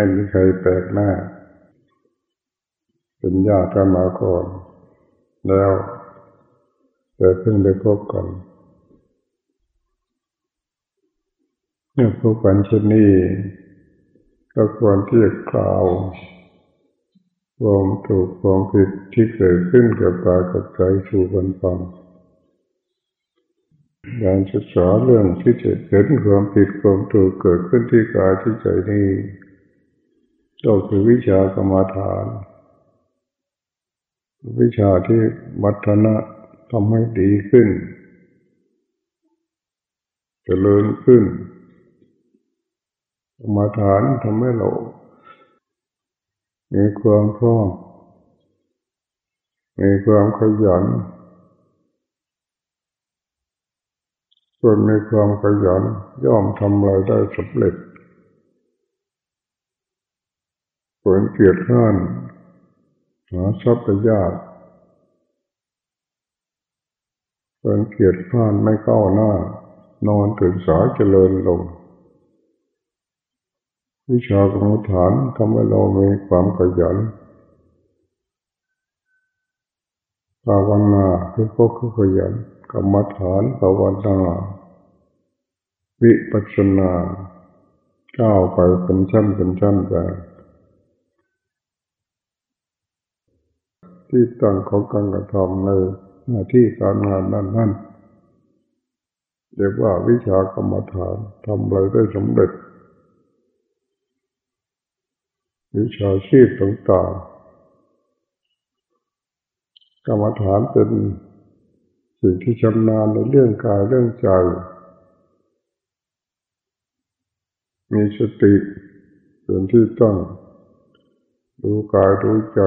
ไม่มีใครแปลกหน้า เป็นญาติกันมาก่อน แล้วแต่เพิ่งได้พบกันเมื่อพบกันเช่นนี้ก็ควรที่จะกล่าวความถูกความผิดที่เกิดขึ้นกับกายกับใจสู่กันฟังการศึกษาเรื่องที่จะเห็นความผิดความถูกเกิดขึ้นที่กายที่ใจนี้ ก็คือวิชากรรมฐาน วิชาที่วัฒนะทำให้ดีขึ้นจเจริญขึ้นกรรมฐานทำให้เรามีความพร้อมมีความขยันคนมีความขยันย่อมทำอะไรได้สำเร็จ คนเกียรติข้านหาทรัพย์ยากคนเกียรติข้านไม่ก้าวหน้า นอนตื่นสายเจริญลงวิชากรรมฐานทำให้เรามีความขยันภาวนาคือก็คือขยันกรรมฐานภาวนาวิปัสสนาก้าวไปเป็นชั้นเป็นชั้นไป ที่ตั้งของการกระทำในหน้าที่การงานนั้นนั่นเรียกว่าวิชากรรมฐานทำอะไรได้สำเร็จ วิชาชีพต่างๆกรรมฐานเป็นสิ่งที่ชำนาญในเรื่องกายเรื่องใจ มีสติเป็นที่ตั้งดูกายดูใจ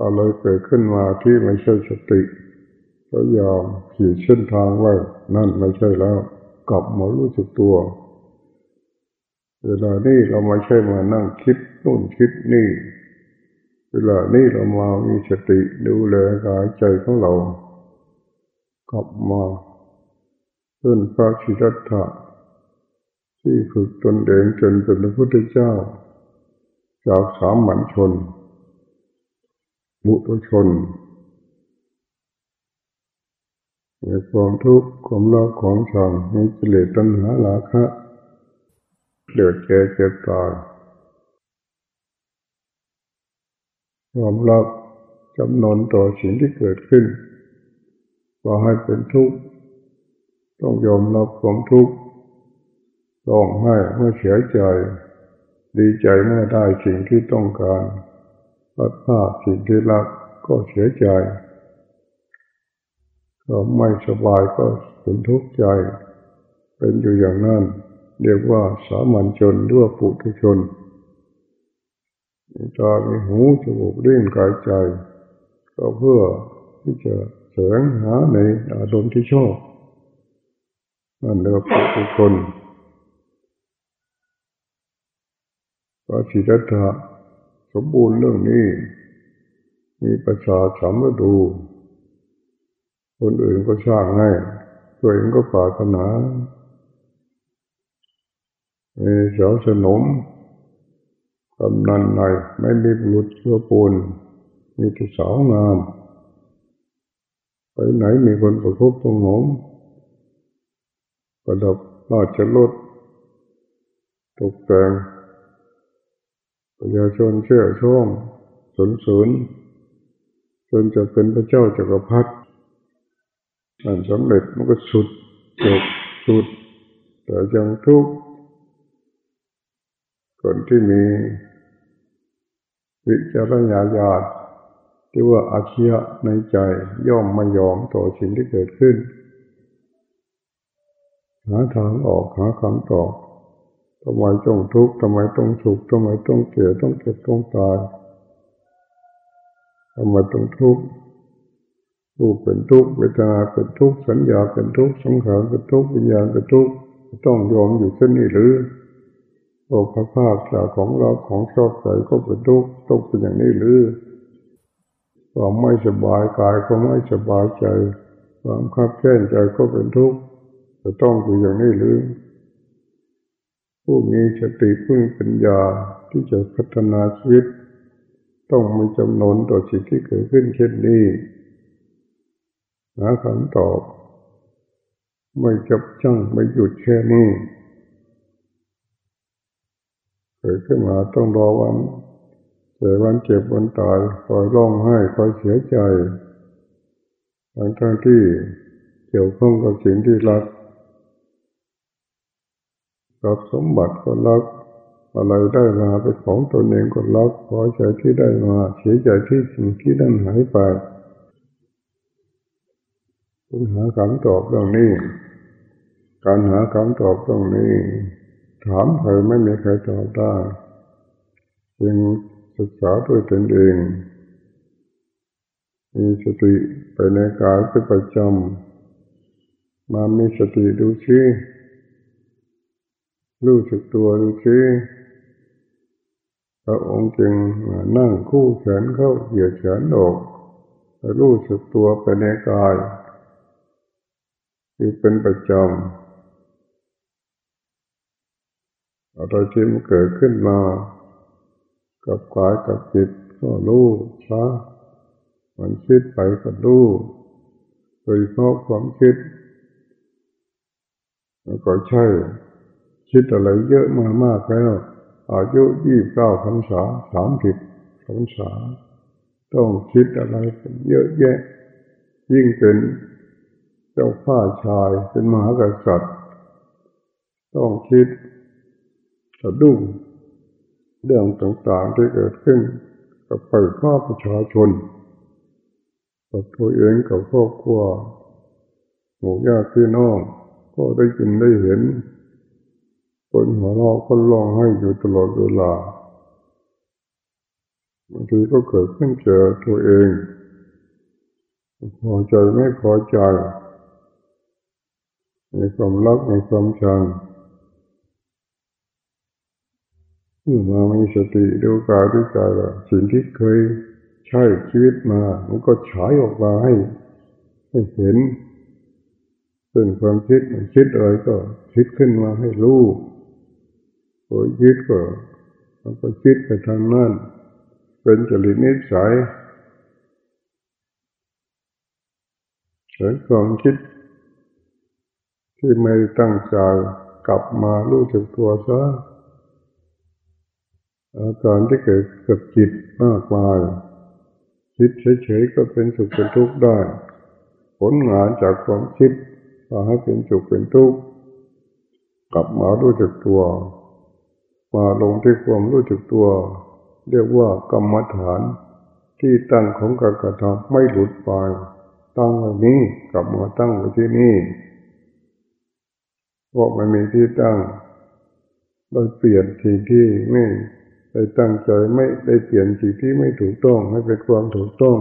อะไรเกิดขึ้นมาที่ไม่ใช่สติก็ยอมขีดเส้นทางไว้นั่นไม่ใช่แล้ว กลับมารู้สึกตัว เวลานี้เราไม่ใช่มานั่งคิดนู่นคิดนี่ เวลานี้เรามามีสติดูแลกายใจของเรา กลับมาขึ้นพระชิรัตถะที่ฝึกตนเองจนเป็นพระพุทธเจ้า จากสามัญชน บุตุชนมีความทุกข์ความรักของชังมีกิเลสตัณหาลาคะเดือดแก่เจ็บตายยอมรับจำนนต่อสิ่งที่เกิดขึ้นว่าให้เป็นทุกข์ต้องยอมรับความทุกข์ร้องไห้เมื่อเสียใจ ดีใจเมื่อได้สิ่งที่ต้องการ พัดพาสิ่งที่รักก็เสียใจ ก็ไม่สบายก็เป็นทุกข์ใจ เป็นอยู่อย่างนั้นเรียกว่าสามัญชนหรือว่าปุถุชนมีตามีหูจมูกลิ้นกายใจ ก็เพื่อที่จะแสวงหาในอารมณ์ที่ชอบนั่นเรียกว่าปุถุชนพระศิรัตถะ สมบูรณ์เรื่องนี้ มีประชาสามฤดู คนอื่นก็สร้างให้ตัวเองก็ปรารถนามีเสาสนมกำนันในไม่มีบุรุษเชื่อปูน มีแต่สาวงาม ไปไหนมีคนประคบตรงหมประดับราชรถตกแต่ง ประชาชนเชื่อช่องสนสนจนจะเป็นพระเจ้าจักรพรรดิมันสำเร็จมันก็สุดจบสุด แต่ยังทุกข์คนที่มีวิจารณญาณที่ว่าอาชียะในใจย่อมไม่ยอมต่อสิ่งที่เกิดขึ้น หาทางออกหาคำตอบ ทำไมต้องทุกข์ทำไมต้องสุขทำไมต้องเกิดต้องเก็บต้องตายทำไมต้องทุกข์รูปเป็นทุกข์เวทนาเป็นทุกข์สัญญาเป็นทุกข์สังขารเป็นทุกข์วิญญาณเป็นทุกข์ต้องยอมอยู่เช่นนี้หรือโอภาพาจากของเราของชอบใจก็เป็นทุกข์ต้องเป็นอย่างนี้หรือความไม่สบายกายก็ไม่สบายใจความขับแค้นใจก็เป็นทุกข์จะต้องอยู่อย่างนี้หรือ ผู้มีสติผู้มีปัญญาที่จะพัฒนาชีวิต ต้องมีจำนวนต่อสิ่งที่เกิดขึ้นเช่นนี้หาคำตอบ ไม่จับจ้องไม่หยุดแค่นี้เกิดขึ้นมาต้องรอวันแต่วันเจ็บวันตายคอยร้องไห้คอยเสียใจทั้งทั้งที่เกี่ยวข้องกับสิ่งที่รัก กับสมบัติก็รัก อะไรได้มาเป็นของตนเองก็รักพอใจที่ได้มา เสียใจที่สิ่งที่นั่นหายไปต้องหาคำตอบเรื่องนี้ การหาคำตอบตรงนี้ ถามใครไม่มีใครตอบได้จึงศึกษาด้วยตนเองมีสติไปในกายเป็นประจำมามีสติดูชี้ รู้สึกตัวดูชี้พระองค์จึงนั่งคู่แขนเข้าเหยียดแขนออกรู้สึกตัวไปในกายคือเป็นประจำอะไรที่มันเกิดขึ้นมา กับกายกับจิตก็รู้ซะมันคิดไปก็รู้โดยเพาะความคิด แล้วก็ใช่ คิดอะไรเยอะมามากแล้วอายุยี่บเก้าพรรษาสามสิบพรรษา ต้องคิดอะไรเยอะแยะ ยิ่งเป็นเจ้าข้าชายเป็นมหากษัตริย์ ต้องคิดสะดุ้งเรื่องต่างๆที่เกิดขึ้นกับไปข้าประชาชนกับตัวเองกับครอบครัวหมู่ญาติพี่น้องก็ได้ยินได้เห็น คนหัวเราะคนร้องให้อยู่ตลอดเวลาบางทีก็เกิดขึ้นเจอตัวเองพอใจไม่พอใจในความรักในความชังเมื่อมามีสติดูกายดูใจแล้วสิ่งที่เคยใช้ชีวิตมา มันก็ฉายออกมาให้ ให้เห็นเป็นความคิดมันคิดอะไรก็คิดขึ้นมาให้รู้ พอคิดก็มันก็คิดไปทางนั้น เป็นจริตนิสัยเห็นความคิด ที่ไม่ตั้งใจกลับมารู้จักตัวซะอาการที่เกิดกับจิตมากมายคิดเฉยๆก็เป็นสุขเป็นทุกข์ได้ ผลงานจากความคิดพาให้เป็นสุขเป็นทุกข์กลับมารู้จักตัว มาลงที่ความรู้จักตัว เรียกว่ากรรมฐาน ที่ตั้งของการกระทำไม่หลุดไปตั้งไว้นี้กลับมาตั้งไว้ที่นี่เพราะมันมีที่ตั้งโดยเปลี่ยนสิ่งที่ไม่ได้ตั้งใจไม่ได้เปลี่ยนสิ่งที่ไม่ถูกต้องให้เป็นความถูกต้อง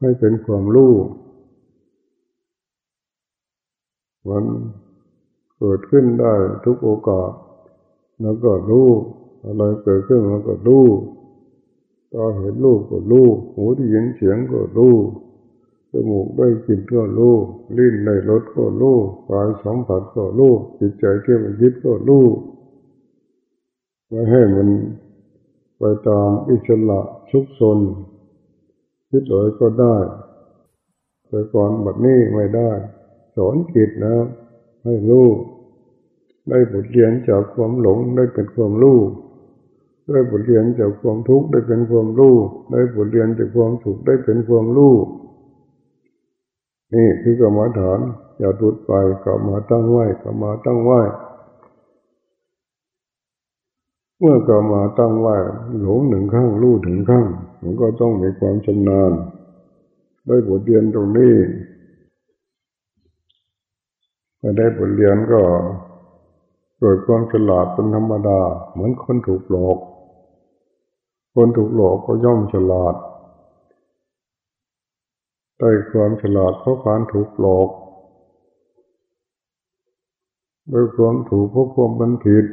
ให้เป็นความรู้มันเกิดขึ้นได้ทุกโอกาส แล้วก็รู้อะไรเกิดขึ้นแล้วก็รู้ตาเห็นรูปก็รู้หูที่ยินเสียงก็รู้จมูกได้กลิ่นก็รู้ลิ้นได้รสก็รู้กายสัมผัสก็รู้จิตใจที่มันคิดก็รู้ไม่ให้มันไปตามอิสระชุกซนคิดอะไรก็ได้แต่ก่อนแบบนี้ไม่ได้ สอนจิตนะให้รู้ ได้บทเรียนจากความหลงได้เป็นความรู้ได้บทเรียนจากความทุกข์ได้เป็นความรู้ได้บทเรียนจากความสุขได้เป็นความรู้นี่คือกรรมฐาน อย่าดุดไปกลับมาตั้งไหวกลับมาตั้งไหวเมื่อกลับมาตั้งไหวหลงหนึ่งข้างรู้ถึงข้างมันก็ต้องมีความชำนาญได้บทเรียนตรงนี้ไม่ได้บทเรียนก็ เกิดความฉลาดเป็นธรรมดา เหมือนคนถูกหลอก คนถูกหลอกก็ย่อมฉลาดได้ความฉลาดเพราะการถูกหลอกด้วยความถูกเพราะความบันผิด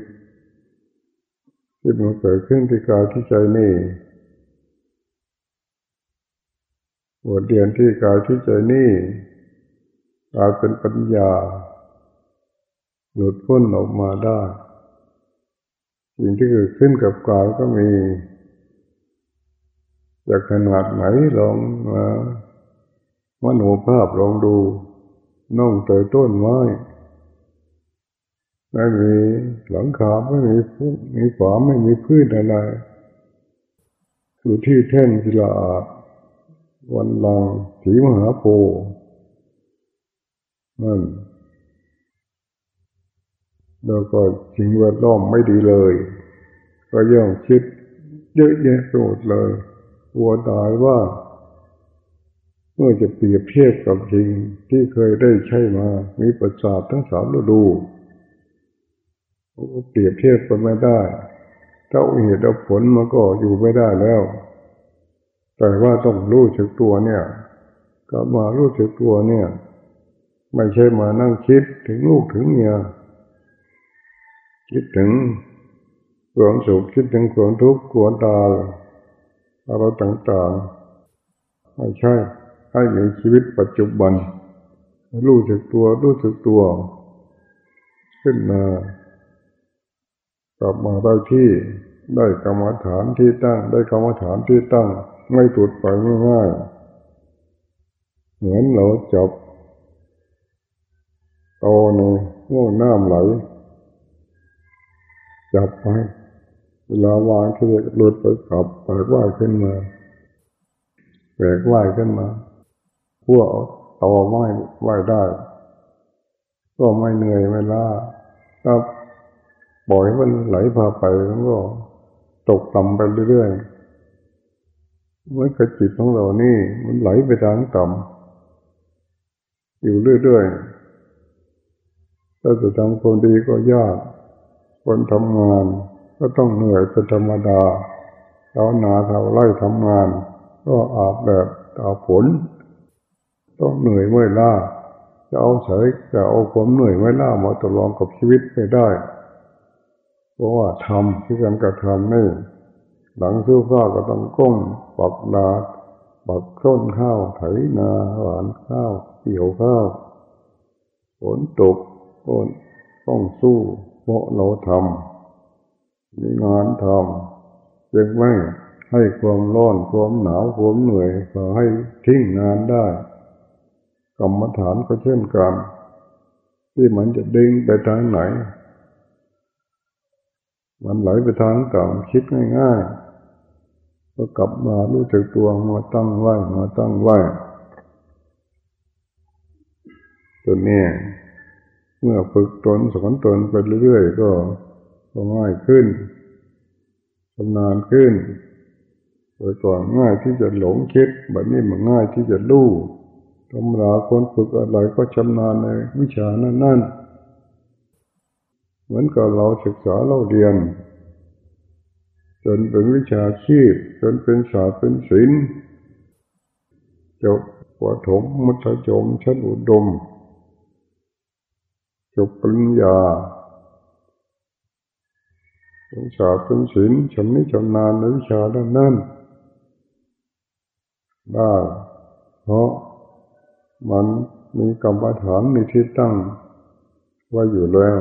ที่มันเกิดขึ้นที่กายที่ใจนี่บทเรียนที่กายที่ใจนี่กลายเป็นปัญญา หลุดพ้นออกมาได้ สิ่งที่เกิดขึ้นกับกายก็มีจากขนาดไหนลองมามโนภาพลองดูน่องเตยต้นไม้ไม่มีหลังคาไม่มีพื้นมีฝาไม่มีพื้นอะไรอยู่ที่แท่นกีฬาวันลังสีมหาโพนั่น แล้วก็สิ่งแวดล้อมไม่ดีเลย ก็ย่อมคิดเยอะแยะไปหมดเลยกลัวตายว่า เมื่อจะเปรียบเทียบกับสิ่งที่เคยได้ใช้มา มีประสาททั้งสามฤดูเปรียบเทียบกันไม่ได้ ถ้าเหตุผลมันก็อยู่ไม่ได้แล้ว แต่ว่าต้องรู้จักตัวเนี่ยก็มารู้จักตัวเนี่ย ไม่ใช่มานั่งคิดถึงลูกถึงเมีย คิดถึงความสุขคิดถึงความทุกข์กลัวตายอะไรต่างๆไม่ใช่ให้มีชีวิตปัจจุบัน รู้จักตัวรู้จักตัว ขึ้นมากลับมาได้ที่ได้กรรมฐานที่ตั้ง ได้กรรมฐานที่ตั้ง ไม่ตุดไปง่ายๆเหมือนเราจับโตในง่วงน้ำไหล จับไปเวลาวางที่หลุดไปขับแปลกว่ายขึ้นมาแปลกว่ายขึ้นมาพวกต่อไม้ว่ายได้ ก็ไม่เหนื่อยไม่ล้าถ้าปล่อยมันไหลพาไปมันก็ตกต่ำไปเรื่อยๆเมื่อกระจิตของเรานี่ มันไหลไปทางต่ำอยู่เรื่อยๆถ้าจะทำคนดีก็ยาก คนทำงานก็ต้องเหนื่อยเป็นธรรมดาเราหนาเราไล่ทำงาน ก็อาบแบบอาบฝนต้องเหนื่อยเมื่อยล้าจะเอาใช้จะเอาความเหนื่อยไม่ล่ามาตกลองกับชีวิตไปได้ เพราะว่าทำที่การกระทำนี่หลังซื้อข้าวก็ต้องก้มปักดาปักต้นข้าวไถนาหวานข้าวเกี่ยวข้าวฝนตกฝนต้องสู้ เพราะเราทำมีงานทำจึงไม่ให้ความร้อนความหนาวความเหนื่อยก็ให้ทิ้งงานได้กรรมฐานก็เช่นกันที่มันจะดึงไปทางไหน มันไหลไปทางต่างคิดง่ายๆ ก็กลับมารู้จักตัวมาตั้งไว้มาตั้งไว้ตัวนี้ เมื่อฝึกตนสอนตนไปเรื่อยๆ ก็ก็ง่ายขึ้นชำนาญขึ้นโดยก่อนง่ายที่จะหลงคิดแบบนี้มันง่ายที่จะรู้ธรรมดาคนฝึกอะไรก็ชำนาญในวิชานั้นๆ เหมือนกับเราศึกษาเราเรียน จนเป็นวิชาชีพ จนเป็นศาสตร์เป็นศิลป์จบปฐมมัธยมชั้นอุดม จบปริญญาเป็นศาตร์เป็นศิลป์ชำนิชำนาญในวิชาด้านนั้นได้เพราะมันมีกรรมฐานมีที่ตั้งไว้อยู่แล้ว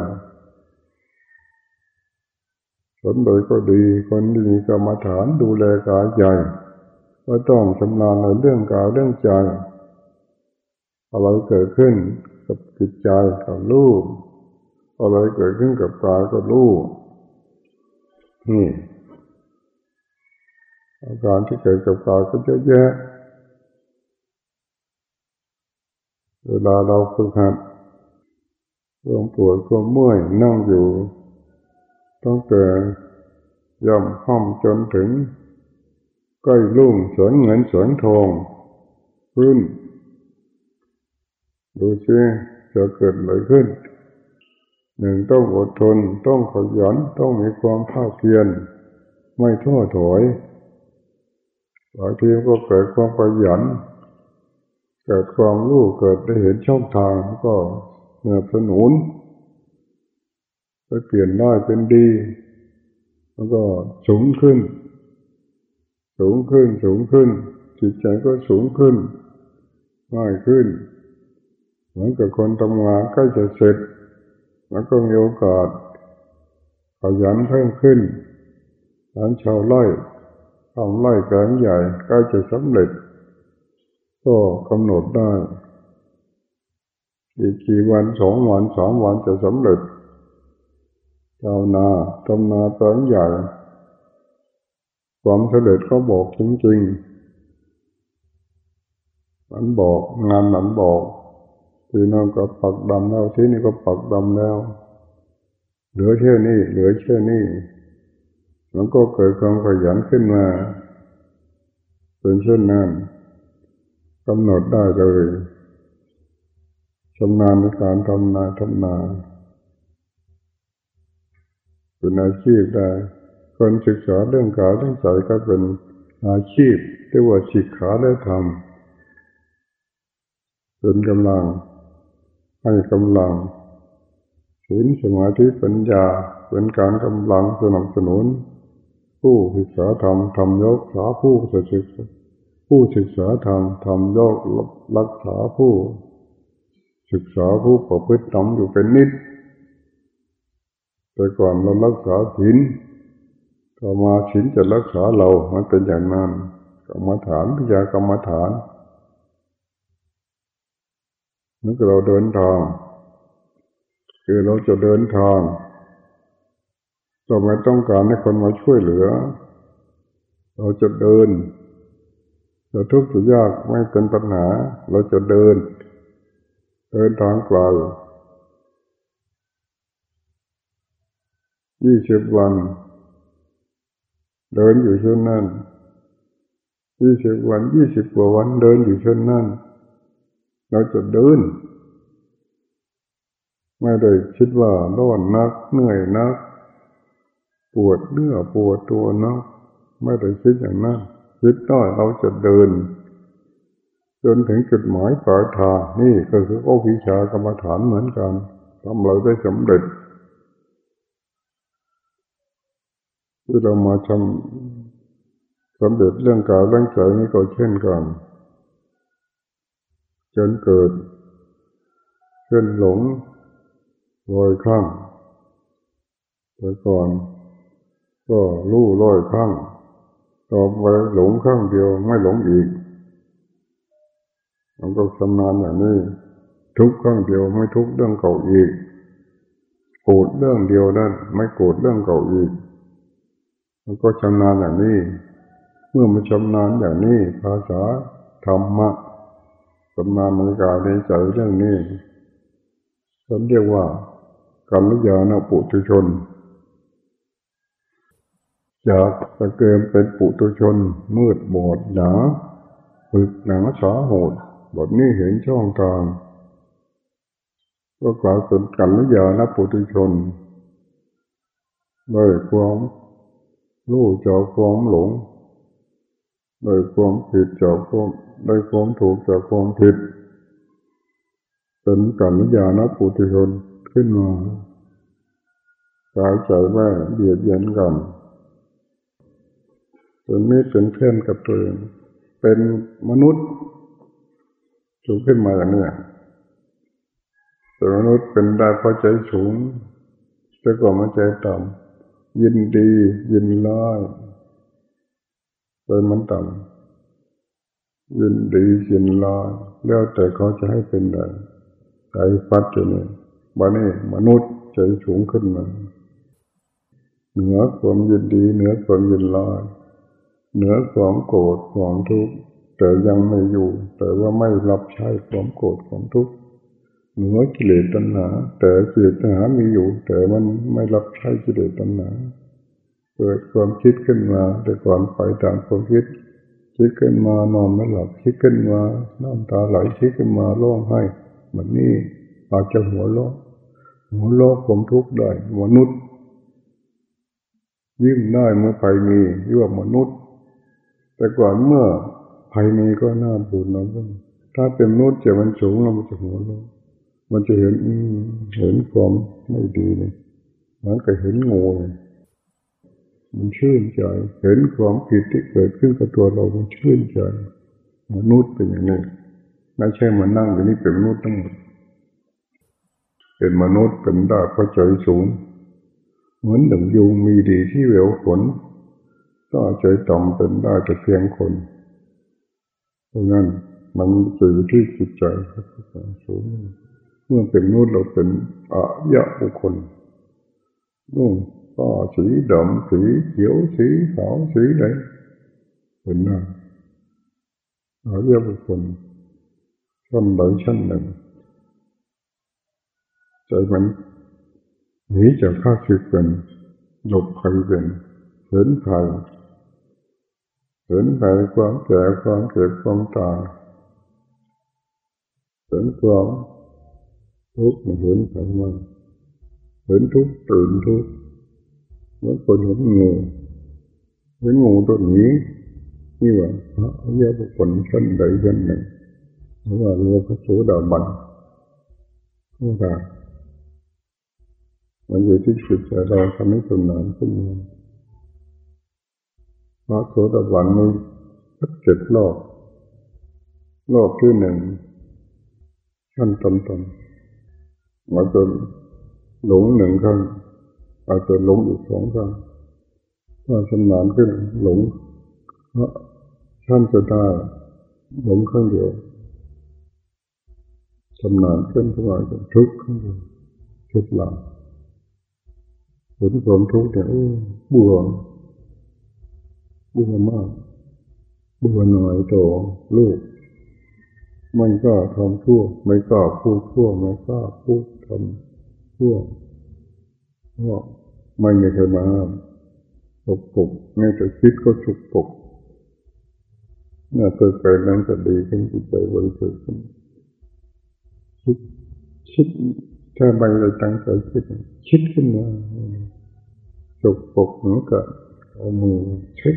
สนโดยก็ดีคนที่มีกรรมฐานดูแลกายใจก็ต้องชำนาญในเรื่องกายเรื่องใจอะไรเกิดขึ้น กับจิตใจกับรู้อะไรเกิดขึ้นกับกายก็รู้นี่อาการที่เกิดกับกายก็เยอะแยะเวลาเราฝึกหัดความปวดความเมื่อยนั่งอยู่ต้องเกิดย่ำห้อมจนถึง ใกล้ลุ่งสวนเงินสวนทองขึ้น ดูซิจะเกิดอะไรขึ้น หนึ่งต้องอดทน ต้องขยัน ต้องมีความภาคเพียร ไม่ท้อถอยบางทีก็เกิดความขยัน เกิดความรู้เกิดได้เห็นช่องทางก็เนืบสนุนไปเปลี่ยนได้เป็นดี แล้วก็สูงขึ้น สูงขึ้นสูงขึ้น จิตใจก็สูงขึ้นง่ายขึ้น เหมือนกับคนทำงานใกล้จะเสร็จ แล้วก็มีโอกาสขยันเพิ่มขึ้นหลานชาวไร่ทำไร่แปลงใหญ่ใกล้จะสำเร็จ ก็กำหนดได้ อีกกี่วันสองวันสามวันจะสำเร็จชาวนาทำนาแปลงใหญ่ความสำเร็จเขาบอกจริงๆมันบอกงานมันบอก ที่นั่นก็ปักดำแล้วที่นี่ก็ปักดำแล้ว เหลือแค่นี้เหลือแค่นี้มันก็เกิดความขยันขึ้นมาเป็นเช่นนั้นกำหนดได้เลยชำนาญในการทำนาทำนาเป็นอาชีพได้ คนศึกษาเรื่องกายเรื่องใจก็เป็นอาชีพเรียกว่าศิกขาและธรรมเป็นกำลัง ให้กำลังศีลสมาธิปัญญาเป็นการกำลังสนับสนุน ผู้ศึกษาธรรมทำยกษาผู้ศึกษาผู้ศึกษาธรรมทำยกรักษาผู้ ศึกษาผู้ประพฤติธรรมอยู่เป็นนิด แต่ก่อนเรารักษาศีลต่อมาศีลจะรักษาเรา มันเป็นอย่างนั้นกรรมฐานพิจารกรรมฐาน นั่นก็เราเดินทาง คือเราจะเดินทางเราไม่ต้องการให้คนมาช่วยเหลือ เราจะเดินจะทุกข์จะยากไม่เป็นปัญหา เราจะเดิน เดินทางกลยี่สิบวัน เดินอยู่เช่นนั้นยี่สิบวันยี่สิบกว่าวันเดินอยู่เช่นนั้น เราจะเดิน ไม่ได้คิดว่าร้อนนักเหนื่อยนัก ปวดเนื้อปวดตัวนาะไม่ได้คิดอย่างนั้นคิดได้เราจะเดิน จนถึงจุดหมายปลายทางนี่ก็คือโอวิชากรรมฐานเหมือนกันทำเราได้สำเร็จที่เรามาทำสำเร็จเรื่องกายเรื่องใจนี่ก็เช่นกัน จนเกิดเช่นหลงลอยข้ามแต่ก่อน ก็รู้ร้อยครั้งต่อไปหลงครั้งเดียวไม่หลงอีกมันก็ชำนาญอย่างนี้ ทุกครั้งเดียวไม่ทุกเรื่องเก่าอีกโกรธเรื่องเดียวนั้นไม่โกรธเรื่องเก่าอีกมันก็ชำนาญอย่างนี้ เมื่อมันชำนาญอย่างนี้ ภาษาธรรมะ ชำนาญในกายในใจเรื่องนี้ฉันเรียกว่ากัลยาณปุถุชน จากตะเกียมเป็นปุตุชน มืดบอดหนาฝึกหนาสาโหดบทนี้เห็นช่องทางก็กลายเป็นกันลยาณปุตุชนได้ความรู้จากความหลง ได้ความผิดจากความได้ความถูกจากความผิด เป็นกันลยาณปุตุชนขึ้นมากายใจแม่เบียดเบียนกันเป็นมิตรเป็นเพื่อนกับตัวเองเป็นมนุษย์สูงขึ้นมาอย่างนี้เป็นมนุษย์เป็นได้เพราะใจสูงแต่ก่อนมันใจต่ำยินดียินร้าย เป็นมันต่ำยินดียินร้ายแล้วแต่เขาจะให้เป็นอะไรใจฟัดอยู่นี่บ้านี้มนุษย์ใจสูงขึ้นมาเหนือความยินดีเหนือความยินร้ายเหนือความโกรธความทุกข์แต่ยังไม่อยู่ แต่ว่าไม่รับใช้ความโกรธความทุกข์เหนือกิเลสตัณหา แต่กิเลสตัณหามีอยู่ แต่มันไม่รับใช้กิเลสตัณหา เกิดความคิดขึ้นมาแต่ก่อนไปตามความคิด คิดขึ้นมานอนไม่หลับคิดขึ้นมาน้ำตาไหลคิดขึ้นมาร้องไห้แบบนี้อาจจะหัวโลกหัวโลกความทุกข์ได้มนุษย์ ยิ้มได้เมื่อภัยมีเรียกว่ามนุษย์ แต่ก่อนเมื่อภัยมีก็น่าบูดนะถ้าเป็นมนุษย์จะมันสูงเรามันจะหัวเรามันจะเห็นเห็นความไม่ดีเลยมันก็เห็นงู มันชื่นใจเห็นความผิดที่เกิดขึ้นกับตัวเรามันชื่นใจมนุษย์เป็นอย่างนี้ไม่ใช่มานั่งอยู่นี่เป็นมนุษย์ทั้งหมดเป็นมนุษย์เป็นได้เพราะใจสูง เหมือนหนึ่งยุงมีดีที่เหวฝนก็ใจต่ำเป็นได้แต่เพียงคนเพราะงั้นมันอยู่ที่จิตใจสูงเมื่อเป็นมนู่นเราเป็นอายะบุคคลนู่น ก็สีดำสีเขียวสีขาวสีไหนเป็นหน้าอายะบุคคลชั้นใดชั้นหนึ่งใจมันหนีจากข้าศึกเป็นหลบภัยเป็นเห็นภัยเห็นภัยความแก่ความเจ็บความตายเห็นความทุกข์เห็นภัยมันเห็นทุกข์ตื่นทุกข์ เหมือนคนเห็นงูเห็นงูตัวนี้นี่ว่าพระอริยบุคคลชั้นใดชั้นหนึ่งหรือว่าเรียกพระโสดาบันก็ได้มันอยู่ที่จิตใจเราทำให้สนานขึ้นมาพระโสดาบันมีสักเจ็ดรอบรอบที่หนึ่งขั้นต่ำๆมาจนหลงหนึ่งครั้ง อาจจะหลงอีกสองครั้งถ้าสนานขึ้นหลงเพราะท่านจะได้หลงครั้งเดียวชำนาญขึ้นทุกวันทุกข์ขึ้นทุกหลังเห็นความทุกข์เนี่ยเบื่อเบื่อมากเบื่อหน่อยโตลูกมันก็ทำชั่วไม่ก็พูดชั่วไม่ก็พูดทำชั่วเพราะ ไม่มีใครมาปกปกไม่จะคิดก็ฉุกปกเมื่อเกิดไปนั้นจะดีขึ้นจิตใจบริสุทธิ์ขึ้นคิดคิดถ้าไม่ได้ตั้งใจคิดคิดขึ้นมาจกปกเหมือนกับเอามือเช็ด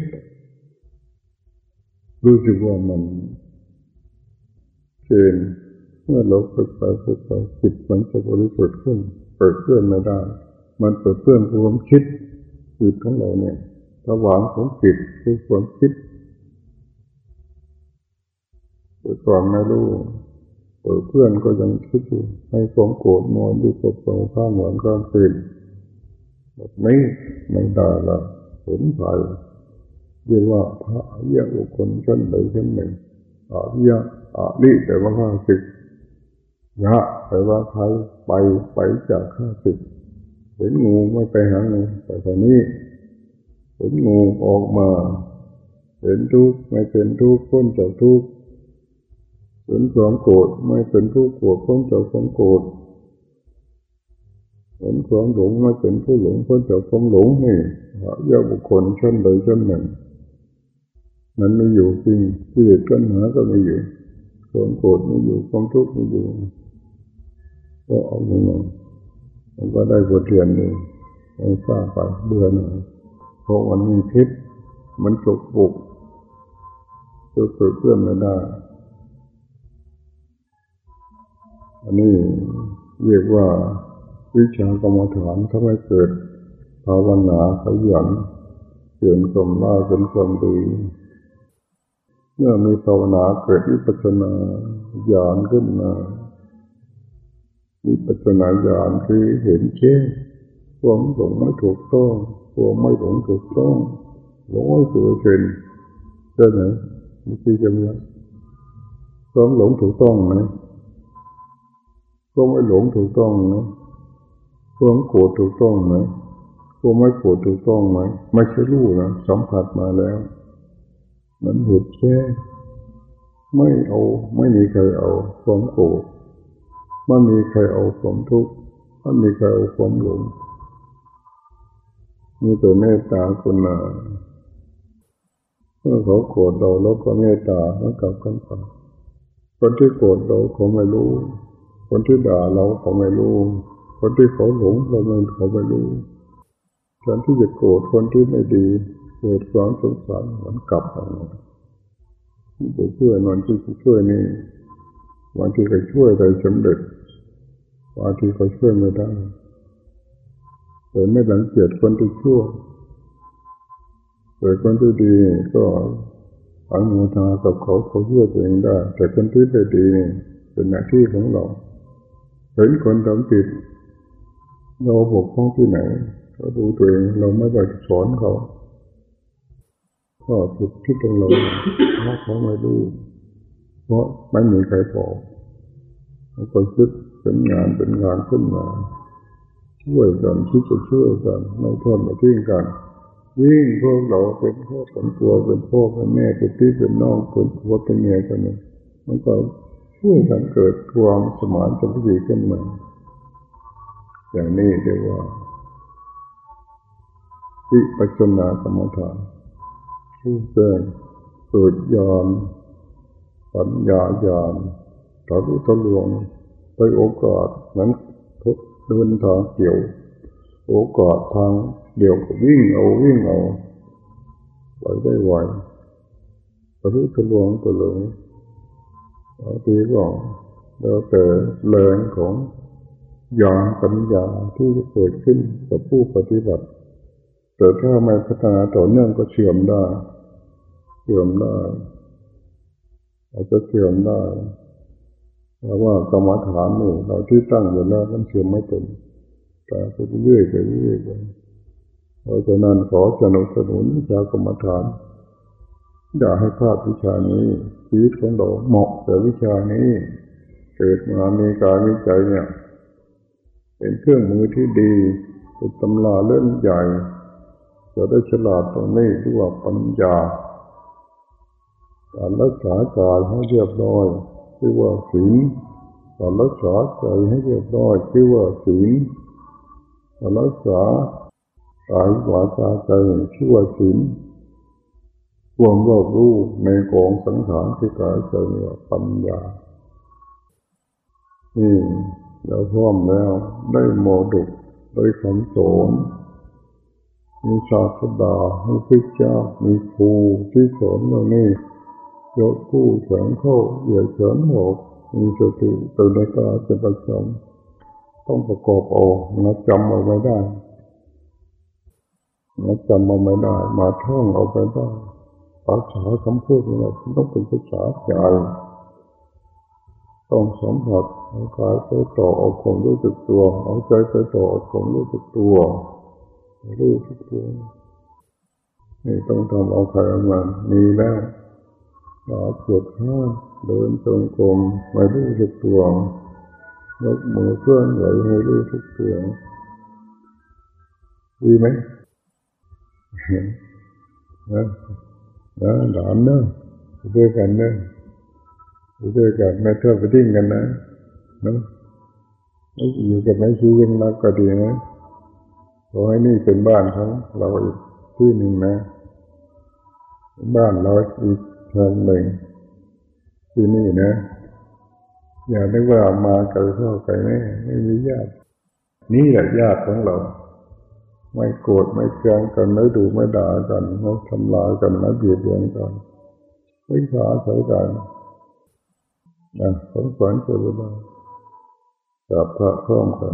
รู้สึกว่ามันเกณฑ์เมื่อเราฝึกไปฝึกไปจิตมันจะบริสุทธิ์ขึ้นเปิดเพื่อนไม่ได้ มันเปิดเพื่อนความคิดจิตของเราเนี่ยระหว่างของจิตคือความคิดเปิดความไม่รู้เปิดเพื่อนก็ยังคิดอยู่ให้ความโกรธนอนอยู่กับเราข้างหวนข้างตื่นแบบนี้ไม่ได้ละผลไปเรียกว่าพระอริยบุคคลชั้นใดชั้นหนึ่งอริยอาลิแต่ว่าข้าศึกยะแต่ว่าใครไปไปจากข้าศึก เห็นงูไม่ไปหางูไปทางนี้ เห็นงูออกมา เห็นทุกข์ไม่เป็นทุกข์พ้นจากทุกข์เห็นความโกรธไม่เป็นทุกข์โกรธพ้นจากความโกรธเห็นความหลงไม่เป็นผู้หลงพ้นจากความหลงนี่ยาบุคคลชั้นใดชั้นหนึ่งมันไม่อยู่จริงที่เหตุปัญหาก็ไม่อยู่ความโกรธไม่อยู่ความทุกข์ไม่อยู่ก็เอาหนึ่ง มันก็ได้บทเรียนหนึ่งไม่ทราบไปเบื่อหน่อยเพราะมันมีพิษมันจกปุกจะเกิดเพื่อนไม่ได้ อันนี้เรียกว่าวิชากรรมฐานทำให้เกิดภาวนาขยันเปลี่ยนความร้ายเป็นความดีเมื่อมีภาวนาเกิดวิปัสสนาญาณขึ้นมา วิปัสสนาญาณคือเห็นแค่ความหลงไม่ถูกต้องความไม่หลงถูกต้องหลงไม่ตัวเป็นใช่ไหมนี่คือจะมีความหลงถูกต้องไหมความไม่หลงถูกต้องไหมความโกรธถูกต้องไหมความไม่โกรธถูกต้องไหมไม่ใช่รู้นะสัมผัสมาแล้ว มันเห็นแค่ไม่เอา ไม่มีใครเอา ความโกรธ ไม่มีใครเอาความทุกข์ไม่มีใครเอาความหลงมีแตัวเมตตาคุณนาเมื่อเขาโกรธเราแล้วก็เมตตาแล้วกลับกันไปคนที่โกรธเราเขาไม่รู้ คนที่ด่าเราเขาไม่รู้ คนที่เขาหลงเราไม่เขาไม่รู้คนที่จะโกรธคนที่ไม่ดีเกิดความสงสารมันกลับมาจะช่วยมันที่ช่วยนี่ วันที่เขาช่วยได้สำเร็จวันที่เขาช่วยไม่ได้แต่ไม่หลังเกียจคนที่ชั่วแต่คนที่ดีก็อังโมทนากับเขาเขาช่วยตัวเองได้ แต่คนที่ไม่ดีเป็นหน้าที่ของเราเห็นคนทำผิดเราบกพร่องที่ไหนเขาดูตัวเองเราไม่ได้สอนเขา ก็ผิดที่ตรงเราเพราะเขาไม่รู้ ราะไม่มีใครบอกเขาก็คิดเป็นงานเป็นงานขึ้นมาช่วยกันคิดจะช่วยกันไม่ทอดมาทิ้งกันยิ่งพวกเราเป็นพ่อเป็นตัวเป็นพ่อเป็นแม่เป็นพี่เป็นน้องเป็นผัวเป็นเมียกันเนี่ยมันก็ช่วยกันเกิดความสมานสัมพันธ์ขึ้นมาอย่างนี้เรียกว่าวิปัจจนากรรมฐานผู้แจ้งเกิดญาณ ปัญญาญาณทะลุทะลวงไปโอกาสนั้นทุกเดินทางเกี่ยว โอกาสทางเดี่ยวก็วิ่งเอาวิ่งเอาไปได้ไหวทะลุทะลวงไปเลยบางทีก็แล้วแต่แรงของญาณปัญญาที่เกิดขึ้นกับผู้ปฏิบัติ แต่ถ้าไม่พัฒนาต่อเนื่องก็เชื่อมได้ เชื่อมได้ อาจะเชื่อมได้แต่ว่ากรรมฐานนี่เราที่ตั้งอยู่แล้วมันเชื่อมไม่เป็นแต่ไปเรื่อยไปเรื่อยไปเพราะฉะนั้นขอสนับสนุนวิชากรรมฐานอย่าให้พลาดวิชานี้ชีวิตของเราเหมาะแต่วิชานี้ เกิดมามีการวิจัยเนี่ย เป็นเครื่องมือที่ดีเป็นตำราเล่มใหญ่จะได้ฉลาดตรงนี้เรียกว่าปัญญา การรักษากายให้เรียบร้อยเรียกว่าศีลการรักษาใจให้เรียบร้อยเรียกว่าศีลการรักษากายวาจาใจชื่อว่าศีลความรอบรู้ในกองสังขารที่กายใจเรียกว่าปัญญานี่เราพร้อมแล้วได้โมดุได้คำสอนมีศาสดามีพิจามีครูที่สอนเรานี่ ยกผู้เฉินเข้าเหยียดเฉินหกมีสติตื่นในกายเป็นประจำต้องประกอบเอานัจำเอาไว้ได้นัจำเอาไม่ได้ มาท่องเอาไปได้ภาษาคำพูดของเราต้องเป็นภาษาใจต้องสัมผัสเอากายไปต่อเอาความรู้สึกตัว เอาใจไปต่อเอาความรู้สึกตัวรู้สึกตัวนี่ต้องทำเอาใครเอามันมีแล้ว หาปวดข้าเดินตรงกลมไม่รู้สึกตัวยกมือเคลื่อนไหวให้รู้สึกตัวดีไหมนะนะหลานเนอะด้วยกันเนอะด้วยกันไม่เท่าไปทิ้งกันนะเนาะอยู่กับแม่ชียังรักก็ดีนะขอให้นี่เป็นบ้านของเราอีกที่หนึ่งนะ บ้านเราอีก ทางหนึ่งที่นี่นะ อย่าได้ว่ามาไกลเข้าไกลแม่ไม่มีญาติ นี่แหละญาติของเรา ไม่โกรธไม่เกลียงกันไม่ดูไม่ด่ากันไม่ทำลายกันไม่เบียดเบียนกันไม่ขาใช้กันนะสมควรจะรู้ได้กับพระพร้อมกัน